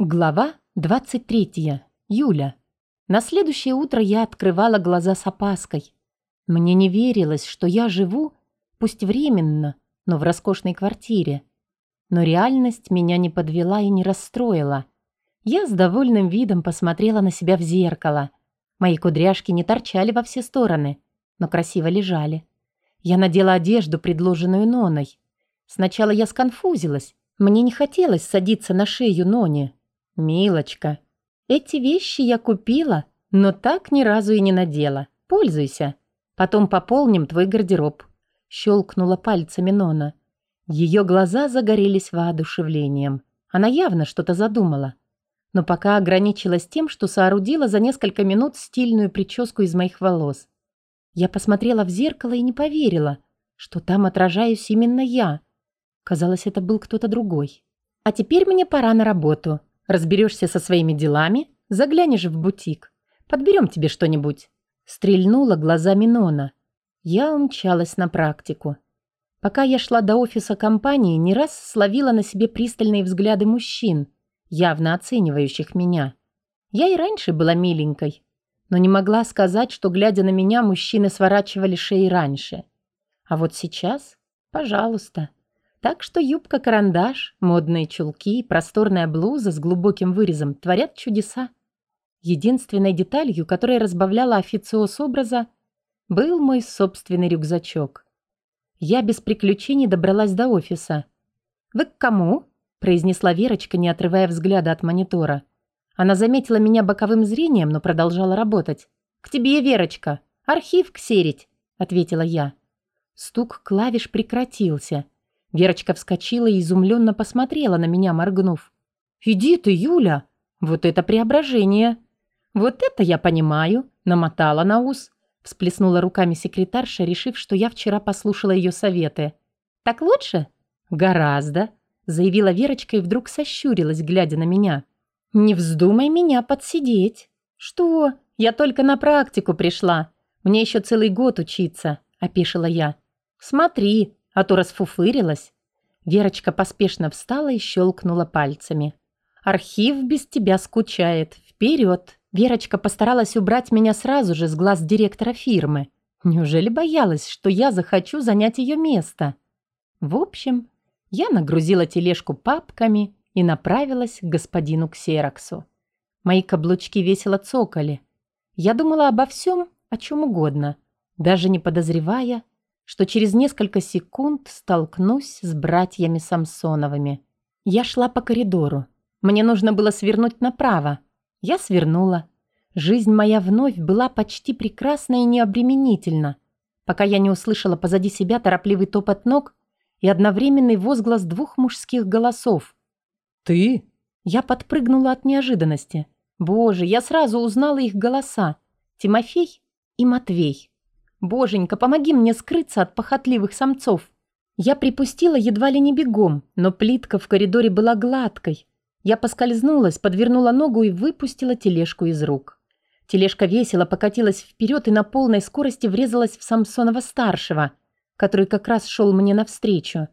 Глава 23. Юля. На следующее утро я открывала глаза с опаской. Мне не верилось, что я живу, пусть временно, но в роскошной квартире. Но реальность меня не подвела и не расстроила. Я с довольным видом посмотрела на себя в зеркало. Мои кудряшки не торчали во все стороны, но красиво лежали. Я надела одежду, предложенную Ноной. Сначала я сконфузилась. Мне не хотелось садиться на шею Ноне, «Милочка, эти вещи я купила, но так ни разу и не надела. Пользуйся. Потом пополним твой гардероб», — щелкнула пальцами Нона. Ее глаза загорелись воодушевлением. Она явно что-то задумала. Но пока ограничилась тем, что соорудила за несколько минут стильную прическу из моих волос. Я посмотрела в зеркало и не поверила, что там отражаюсь именно я. Казалось, это был кто-то другой. «А теперь мне пора на работу», Разберешься со своими делами, заглянешь в бутик. Подберем тебе что-нибудь». Стрельнула глазами Нона. Я умчалась на практику. Пока я шла до офиса компании, не раз словила на себе пристальные взгляды мужчин, явно оценивающих меня. Я и раньше была миленькой, но не могла сказать, что, глядя на меня, мужчины сворачивали шеи раньше. А вот сейчас, пожалуйста. Так что юбка-карандаш, модные чулки, просторная блуза с глубоким вырезом творят чудеса. Единственной деталью, которая разбавляла официоз образа, был мой собственный рюкзачок. Я без приключений добралась до офиса. «Вы к кому?» – произнесла Верочка, не отрывая взгляда от монитора. Она заметила меня боковым зрением, но продолжала работать. «К тебе, Верочка! Архив ксерить!» – ответила я. Стук клавиш прекратился – Верочка вскочила и изумленно посмотрела на меня, моргнув. «Иди ты, Юля! Вот это преображение!» «Вот это я понимаю!» – намотала на ус. Всплеснула руками секретарша, решив, что я вчера послушала ее советы. «Так лучше?» «Гораздо», – заявила Верочка и вдруг сощурилась, глядя на меня. «Не вздумай меня подсидеть». «Что? Я только на практику пришла. Мне еще целый год учиться», – опишила я. «Смотри, а то расфуфырилась. Верочка поспешно встала и щелкнула пальцами. «Архив без тебя скучает. Вперед!» Верочка постаралась убрать меня сразу же с глаз директора фирмы. Неужели боялась, что я захочу занять ее место? В общем, я нагрузила тележку папками и направилась к господину Ксероксу. Мои каблучки весело цокали. Я думала обо всем, о чем угодно, даже не подозревая, что через несколько секунд столкнусь с братьями Самсоновыми. Я шла по коридору. Мне нужно было свернуть направо. Я свернула. Жизнь моя вновь была почти прекрасна и необременительна, пока я не услышала позади себя торопливый топот ног и одновременный возглас двух мужских голосов. «Ты?» Я подпрыгнула от неожиданности. Боже, я сразу узнала их голоса. Тимофей и Матвей. Боженька, помоги мне скрыться от похотливых самцов. Я припустила едва ли не бегом, но плитка в коридоре была гладкой. Я поскользнулась, подвернула ногу и выпустила тележку из рук. Тележка весело покатилась вперед и на полной скорости врезалась в Самсонова-старшего, который как раз шел мне навстречу.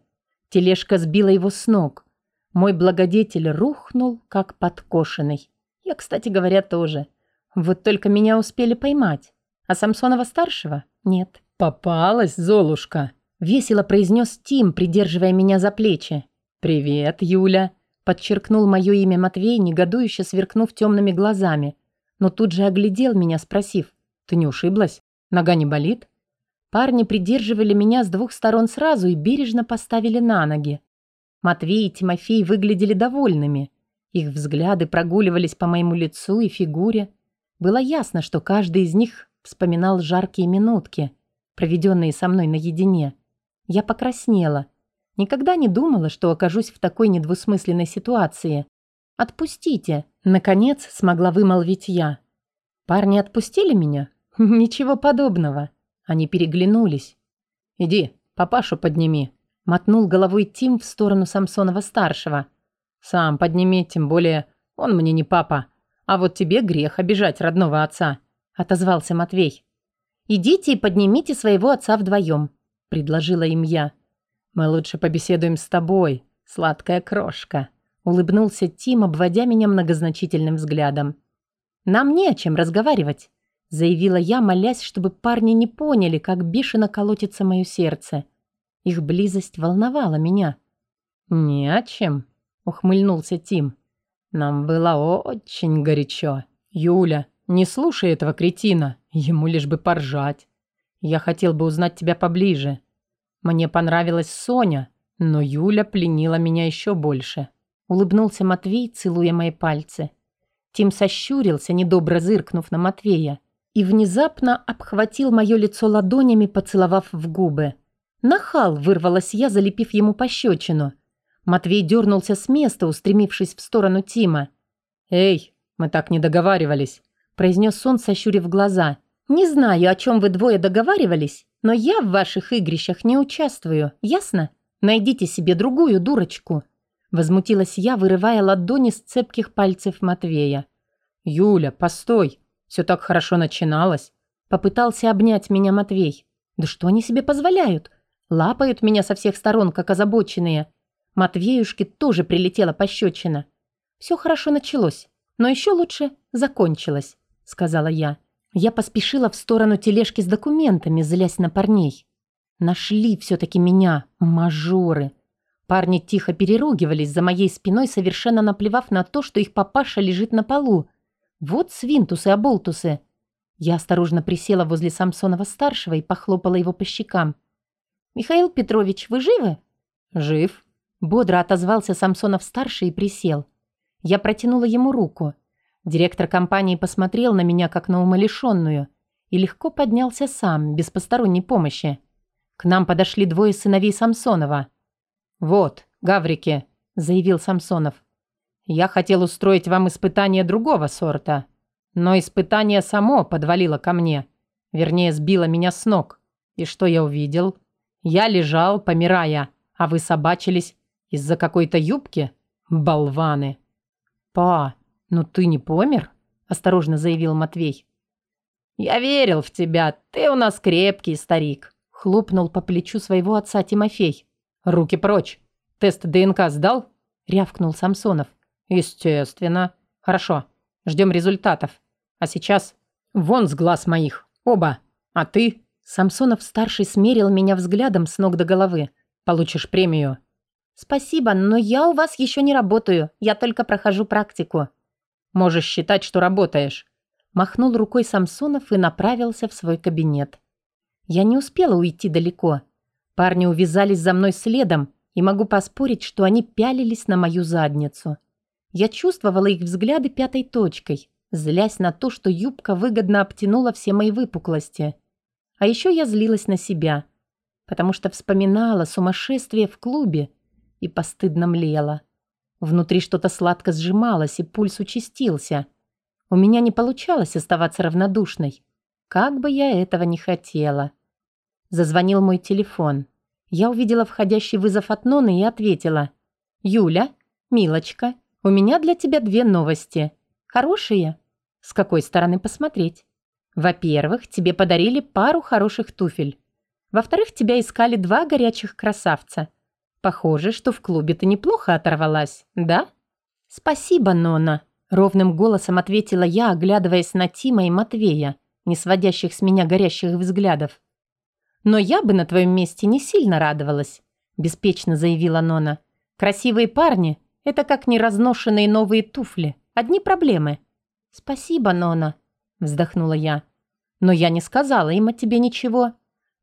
Тележка сбила его с ног. Мой благодетель рухнул, как подкошенный. Я, кстати говоря, тоже. Вот только меня успели поймать. А Самсонова-старшего «Нет». «Попалась, Золушка!» — весело произнес Тим, придерживая меня за плечи. «Привет, Юля!» — подчеркнул мое имя Матвей, негодующе сверкнув темными глазами, но тут же оглядел меня, спросив, «Ты не ушиблась? Нога не болит?» Парни придерживали меня с двух сторон сразу и бережно поставили на ноги. Матвей и Тимофей выглядели довольными. Их взгляды прогуливались по моему лицу и фигуре. Было ясно, что каждый из них Вспоминал жаркие минутки, проведенные со мной наедине. Я покраснела. Никогда не думала, что окажусь в такой недвусмысленной ситуации. «Отпустите!» — наконец смогла вымолвить я. «Парни отпустили меня?» «Ничего подобного». Они переглянулись. «Иди, папашу подними», — мотнул головой Тим в сторону Самсонова-старшего. «Сам подними, тем более он мне не папа. А вот тебе грех обижать родного отца отозвался Матвей. «Идите и поднимите своего отца вдвоем», — предложила им я. «Мы лучше побеседуем с тобой, сладкая крошка», — Улыбнулся Тим, обводя меня многозначительным взглядом. «Нам не о чем разговаривать», — заявила я, молясь, чтобы парни не поняли, как бешено колотится мое сердце. Их близость волновала меня. «Не о чем», — ухмыльнулся Тим. «Нам было очень горячо. Юля, не слушай этого кретина, ему лишь бы поржать. Я хотел бы узнать тебя поближе. Мне понравилась Соня, но Юля пленила меня еще больше». Улыбнулся Матвей, целуя мои пальцы. Тим сощурился, недобро зыркнув на Матвея, и внезапно обхватил мое лицо ладонями, поцеловав в губы. «Нахал!» – вырвалась я, залепив ему пощечину. Матвей дернулся с места, устремившись в сторону Тима. «Эй, мы так не договаривались», – произнес он, сощурив глаза. «Не знаю, о чем вы двое договаривались, но я в ваших игрищах не участвую, ясно? Найдите себе другую дурочку». Возмутилась я, вырывая ладони с цепких пальцев Матвея. «Юля, постой! Все так хорошо начиналось!» Попытался обнять меня Матвей. «Да что они себе позволяют? Лапают меня со всех сторон, как озабоченные. Матвеюшке тоже прилетела пощечина. Все хорошо началось, но еще лучше закончилось», — сказала я. Я поспешила в сторону тележки с документами, злясь на парней. Нашли все-таки меня, мажоры. Парни тихо переругивались за моей спиной, совершенно наплевав на то, что их папаша лежит на полу. Вот свинтусы-оболтусы. Я осторожно присела возле Самсонова-старшего и похлопала его по щекам. «Михаил Петрович, вы живы?» «Жив», — бодро отозвался Самсонов-старший и присел. Я протянула ему руку. Директор компании посмотрел на меня, как на умалишенную, и легко поднялся сам, без посторонней помощи. К нам подошли двое сыновей Самсонова — «Вот, гаврики», — заявил Самсонов. «Я хотел устроить вам испытание другого сорта, но испытание само подвалило ко мне, вернее, сбило меня с ног. И что я увидел? Я лежал, помирая, а вы собачились из-за какой-то юбки? Болваны!» «Па, ну ты не помер?» – осторожно заявил Матвей. «Я верил в тебя, ты у нас крепкий старик», – хлопнул по плечу своего отца Тимофей. «Руки прочь! Тест ДНК сдал?» – рявкнул Самсонов. «Естественно. Хорошо. Ждем результатов. А сейчас вон с глаз моих. Оба. А ты?» Самсонов-старший смерил меня взглядом с ног до головы. «Получишь премию». «Спасибо, но я у вас еще не работаю. Я только прохожу практику». «Можешь считать, что работаешь». Махнул рукой Самсонов и направился в свой кабинет. Я не успела уйти далеко. Парни увязались за мной следом, и могу поспорить, что они пялились на мою задницу. Я чувствовала их взгляды пятой точкой, злясь на то, что юбка выгодно обтянула все мои выпуклости. А еще я злилась на себя, потому что вспоминала сумасшествие в клубе и постыдно млела. Внутри что-то сладко сжималось, и пульс участился. У меня не получалось оставаться равнодушной, как бы я этого не хотела. Зазвонил мой телефон. Я увидела входящий вызов от Ноны и ответила. «Юля, милочка, у меня для тебя две новости. Хорошие? С какой стороны посмотреть? Во-первых, тебе подарили пару хороших туфель. Во-вторых, тебя искали два горячих красавца. Похоже, что в клубе ты неплохо оторвалась, да?» «Спасибо, Нона», — ровным голосом ответила я, оглядываясь на Тима и Матвея, не сводящих с меня горящих взглядов. «Но я бы на твоем месте не сильно радовалась», – беспечно заявила Нона. «Красивые парни – это как неразношенные новые туфли. Одни проблемы». «Спасибо, Нона», – вздохнула я. «Но я не сказала им о тебе ничего».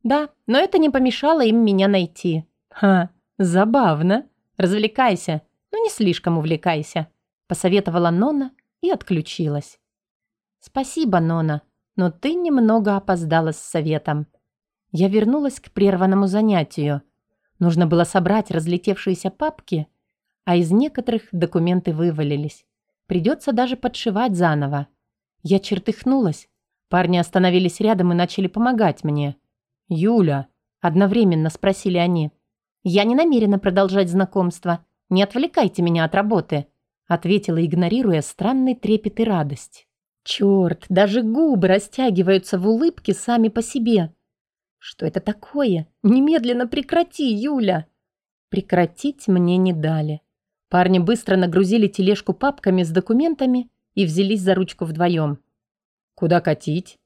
«Да, но это не помешало им меня найти». «Ха, забавно. Развлекайся, но не слишком увлекайся», – посоветовала Нона и отключилась. «Спасибо, Нона, но ты немного опоздала с советом», я вернулась к прерванному занятию. Нужно было собрать разлетевшиеся папки, а из некоторых документы вывалились. Придется даже подшивать заново. Я чертыхнулась. Парни остановились рядом и начали помогать мне. «Юля», — одновременно спросили они. «Я не намерена продолжать знакомство. Не отвлекайте меня от работы», — ответила, игнорируя странный трепет и радость. «Черт, даже губы растягиваются в улыбке сами по себе. Что это такое? Немедленно прекрати, Юля. Прекратить мне не дали. Парни быстро нагрузили тележку папками с документами и взялись за ручку вдвоем. «Куда катить?»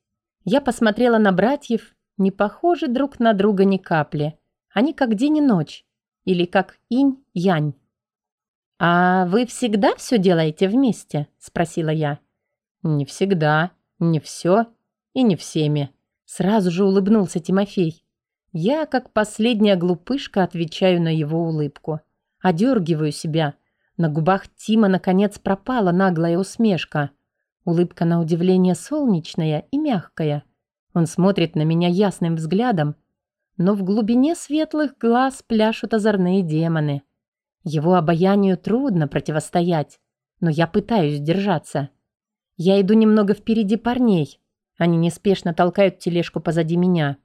Я посмотрела на братьев, не похожи друг на друга ни капли. Они как день и ночь. Или как инь-янь. «А вы всегда все делаете вместе?» – спросила я. «Не всегда, не все и не всеми», – сразу же улыбнулся Тимофей. Я, как последняя глупышка, отвечаю на его улыбку. Одергиваю себя. На губах Тима, наконец, пропала наглая усмешка. Улыбка на удивление солнечная и мягкая. Он смотрит на меня ясным взглядом, но в глубине светлых глаз пляшут озорные демоны. Его обаянию трудно противостоять, но я пытаюсь держаться. Я иду немного впереди парней. Они неспешно толкают тележку позади меня.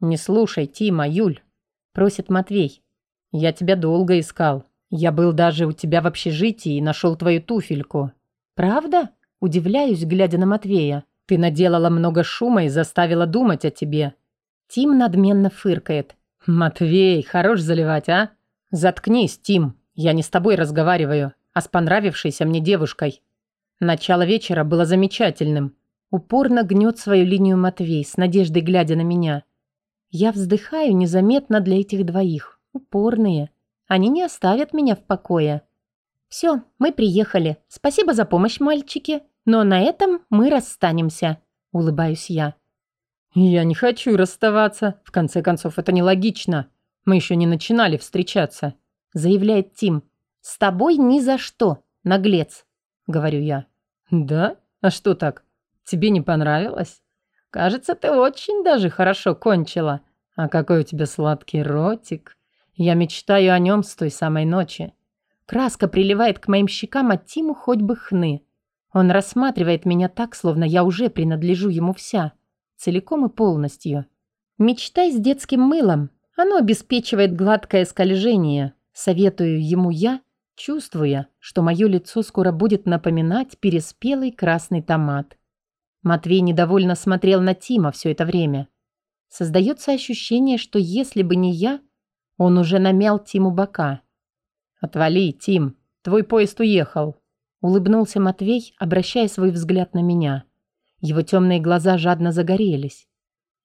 «Не слушай, Тима, Юль», — просит Матвей. «Я тебя долго искал. Я был даже у тебя в общежитии и нашел твою туфельку». «Правда?» — удивляюсь, глядя на Матвея. «Ты наделала много шума и заставила думать о тебе». Тим надменно фыркает. «Матвей, хорош заливать, а? Заткнись, Тим. Я не с тобой разговариваю, а с понравившейся мне девушкой. Начало вечера было замечательным». Упорно гнет свою линию Матвей, с надеждой глядя на меня. Я вздыхаю незаметно для этих двоих. Упорные. Они не оставят меня в покое. Все, мы приехали. Спасибо за помощь, мальчики. Но на этом мы расстанемся. Улыбаюсь я. Я не хочу расставаться. В конце концов, это нелогично. Мы еще не начинали встречаться. Заявляет Тим. С тобой ни за что, наглец. Говорю я. Да? А что так? Тебе не понравилось? Кажется, ты очень даже хорошо кончила. А какой у тебя сладкий ротик. Я мечтаю о нем с той самой ночи. Краска приливает к моим щекам, а Тиму хоть бы хны. Он рассматривает меня так, словно я уже принадлежу ему вся. Целиком и полностью. Мечтай с детским мылом. Оно обеспечивает гладкое скольжение. Советую ему я, чувствуя, что мое лицо скоро будет напоминать переспелый красный томат. Матвей недовольно смотрел на Тима все это время. Создается ощущение, что если бы не я, он уже намял Тиму бока. «Отвали, Тим, твой поезд уехал», — улыбнулся Матвей, обращая свой взгляд на меня. Его темные глаза жадно загорелись.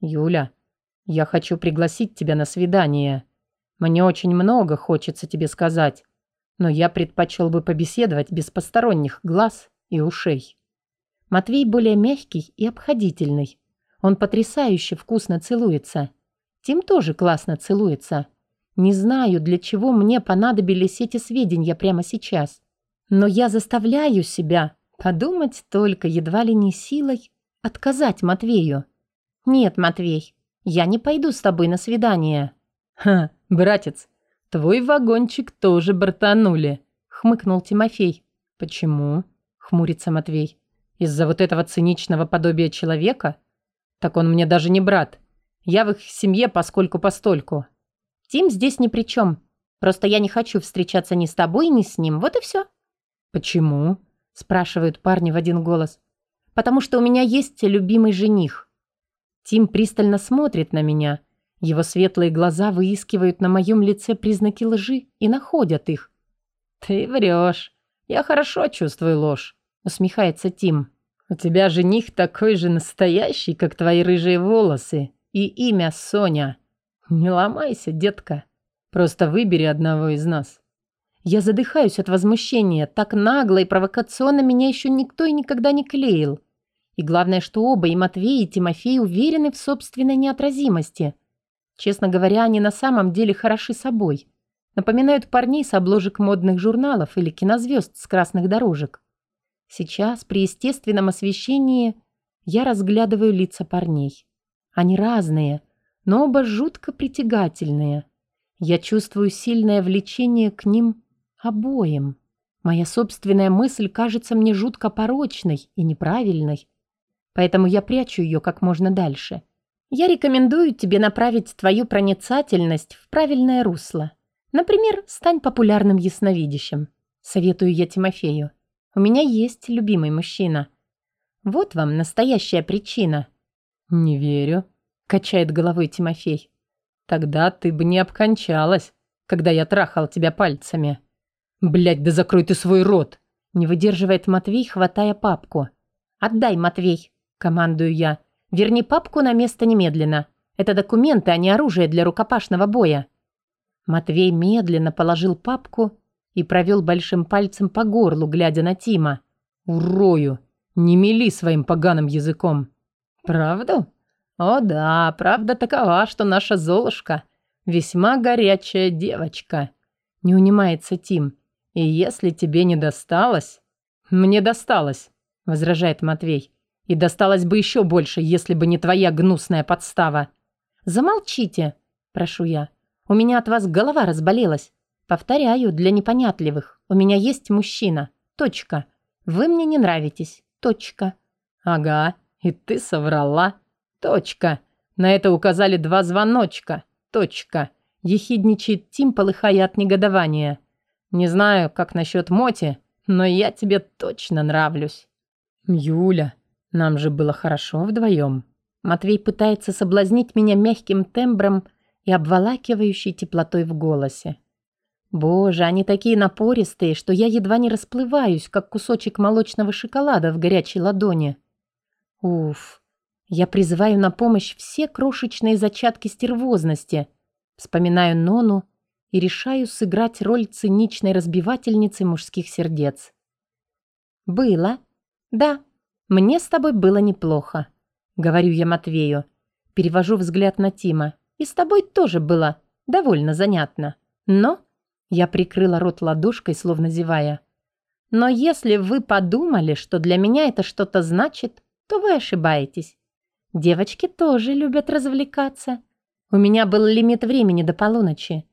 «Юля, я хочу пригласить тебя на свидание. Мне очень много хочется тебе сказать, но я предпочел бы побеседовать без посторонних глаз и ушей». Матвей более мягкий и обходительный. Он потрясающе вкусно целуется. Тим тоже классно целуется. Не знаю, для чего мне понадобились эти сведения прямо сейчас. Но я заставляю себя подумать только едва ли не силой отказать Матвею. «Нет, Матвей, я не пойду с тобой на свидание». «Ха, братец, твой вагончик тоже бортанули», — хмыкнул Тимофей. «Почему?» — хмурится Матвей. Из-за вот этого циничного подобия человека? Так он мне даже не брат. Я в их семье поскольку-постольку. Тим здесь ни при чем. Просто я не хочу встречаться ни с тобой, ни с ним. Вот и все. Почему? Спрашивают парни в один голос. Потому что у меня есть любимый жених. Тим пристально смотрит на меня. Его светлые глаза выискивают на моем лице признаки лжи и находят их. Ты врешь. Я хорошо чувствую ложь усмехается Тим. «У тебя жених такой же настоящий, как твои рыжие волосы. И имя Соня. Не ломайся, детка. Просто выбери одного из нас». Я задыхаюсь от возмущения. Так нагло и провокационно меня еще никто и никогда не клеил. И главное, что оба, и Матвей, и Тимофей, уверены в собственной неотразимости. Честно говоря, они на самом деле хороши собой. Напоминают парней с обложек модных журналов или кинозвезд с красных дорожек. Сейчас, при естественном освещении, я разглядываю лица парней. Они разные, но оба жутко притягательные. Я чувствую сильное влечение к ним обоим. Моя собственная мысль кажется мне жутко порочной и неправильной. Поэтому я прячу ее как можно дальше. Я рекомендую тебе направить твою проницательность в правильное русло. Например, стань популярным ясновидящим. Советую я Тимофею. У меня есть любимый мужчина. Вот вам настоящая причина». «Не верю», — качает головой Тимофей. «Тогда ты бы не обкончалась, когда я трахал тебя пальцами». Блядь, да закрой ты свой рот. Не выдерживает Матвей, хватая папку. «Отдай, Матвей!» – командую я. «Верни папку на место немедленно. Это документы, а не оружие для рукопашного боя». Матвей медленно положил папку и провел большим пальцем по горлу, глядя на Тима. «Урою! Не мели своим поганым языком!» «Правду? О да, правда такова, что наша Золушка весьма горячая девочка». Не унимается Тим. И если тебе не досталось... Мне досталось, возражает Матвей. И досталось бы еще больше, если бы не твоя гнусная подстава. Замолчите, прошу я. У меня от вас голова разболелась. Повторяю, для непонятливых. У меня есть мужчина. Точка. Вы мне не нравитесь. Точка. Ага, и ты соврала. Точка. На это указали два звоночка. Точка. Ехидничает Тим, полыхая от негодования. Не знаю, как насчет Моти, но я тебе точно нравлюсь. Юля, нам же было хорошо вдвоем. Матвей пытается соблазнить меня мягким тембром и обволакивающей теплотой в голосе. Боже, они такие напористые, что я едва не расплываюсь, как кусочек молочного шоколада в горячей ладони. Уф, я призываю на помощь все крошечные зачатки стервозности. Вспоминаю Нону и решаю сыграть роль циничной разбивательницы мужских сердец. «Было. Да, мне с тобой было неплохо», — говорю я Матвею. Перевожу взгляд на Тима. «И с тобой тоже было довольно занятно. Но...» Я прикрыла рот ладошкой, словно зевая. «Но если вы подумали, что для меня это что-то значит, то вы ошибаетесь. Девочки тоже любят развлекаться. У меня был лимит времени до полуночи.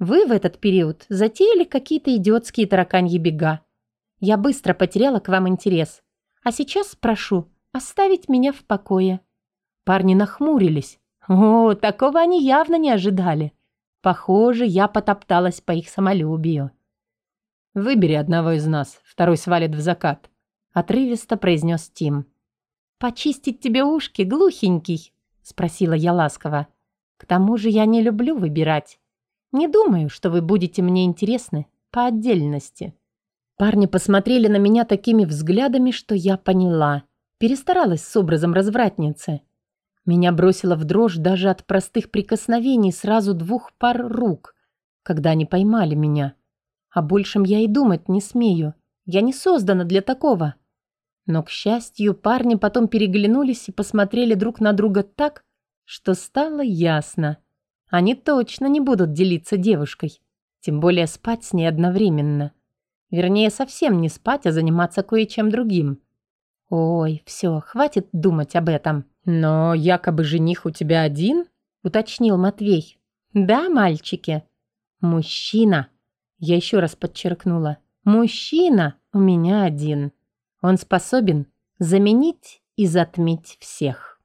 Вы в этот период затеяли какие-то идиотские тараканьи бега. Я быстро потеряла к вам интерес. А сейчас прошу оставить меня в покое». Парни нахмурились. О, такого они явно не ожидали. Похоже, я потопталась по их самолюбию. «Выбери одного из нас, второй свалит в закат», — отрывисто произнес Тим. «Почистить тебе ушки, глухенький?» — спросила я ласково. «К тому же я не люблю выбирать. Не думаю, что вы будете мне интересны по отдельности». Парни посмотрели на меня такими взглядами, что я поняла. Перестаралась с образом развратницы. Меня бросило в дрожь даже от простых прикосновений сразу двух пар рук, когда они поймали меня. О большем я и думать не смею. Я не создана для такого. Но, к счастью, парни потом переглянулись и посмотрели друг на друга так, что стало ясно – они точно не будут делиться девушкой. Тем более спать с ней одновременно. Вернее, совсем не спать, а заниматься кое-чем другим. Ой, все, хватит думать об этом. Но якобы жених у тебя один? Уточнил Матвей. Да, мальчики. Мужчина. Я еще раз подчеркнула. Мужчина у меня один. Он способен заменить и затмить всех.